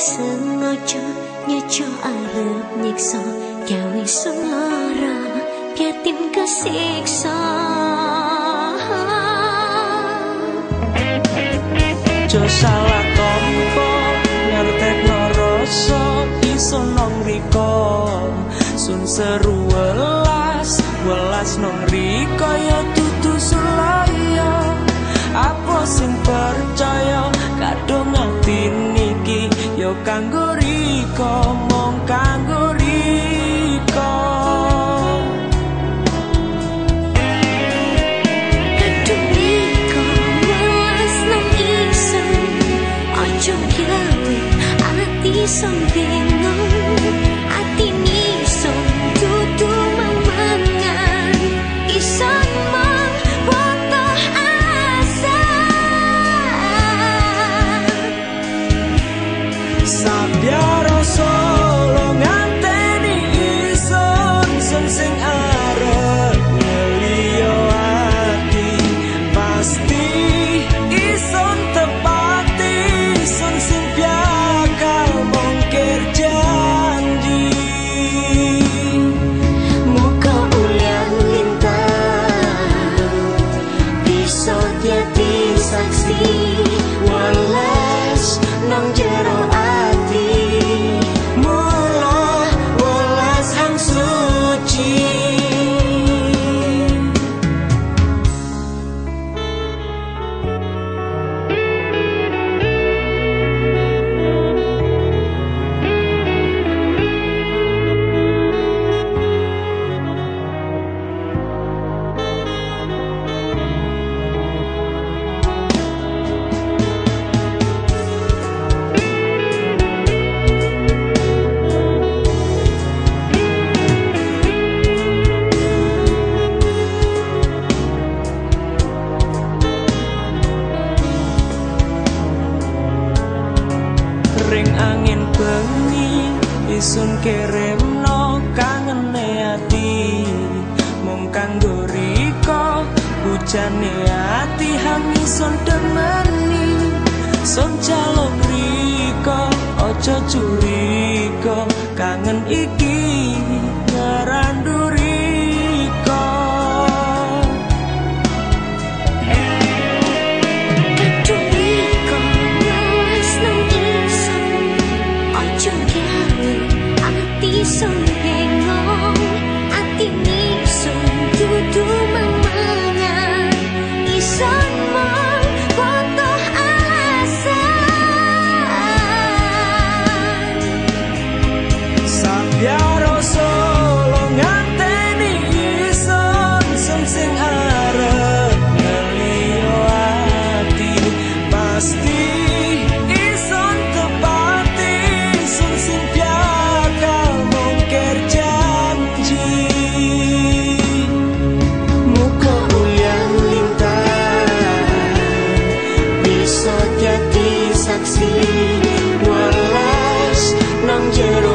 sengaja nyejo arep nyiksa gawe suara yatim kesiksa. Jo salah tompo ngertek noroso iso nong riko. Sun seru welas welas nong riko ya kanggo riko bengi isun kirimno kangene ati. Mung kanggo riko hujane ati hangi sun demeni. Sun calon riko ojo curiko kangen iki saksi welas nang jero